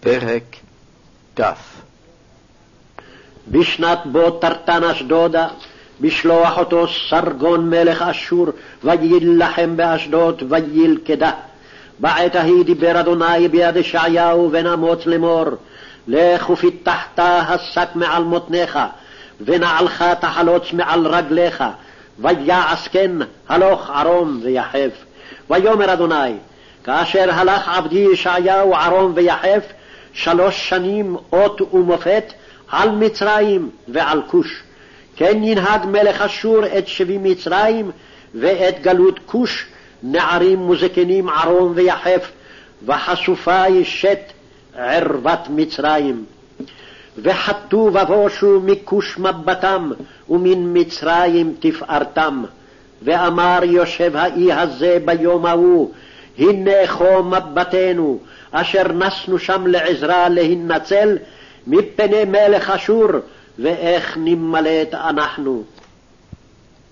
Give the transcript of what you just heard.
פרק ת. בשנת בו תרתן אשדודה, בשלוח אותו סרגון מלך אשור, ויילחם באשדוד, וילכדה. בעת ההיא דיבר אדוני ביד ישעיהו בן אמוץ לאמור, לך ופיתחת השק מעל מותניך, ונעלך תחלוץ מעל רגליך, ויעש כן הלוך ערום ויחף. ויאמר אדוני, כאשר הלך עבדי ישעיהו ערום ויחף, שלוש שנים אות ומופת על מצרים ועל כוש. כן ינהג מלך אשור את שבי מצרים ואת גלות כוש, נערים וזקנים ערום ויחף, וחשופה ישת ערוות מצרים. וחטאו ובושו מכוש מבטם, ומן מצרים תפארתם. ואמר יושב האי הזה ביום ההוא, הנה כה מבטנו, אשר נסנו שם לעזרה להינצל מפני מלך אשור, ואיך נמלט אנחנו.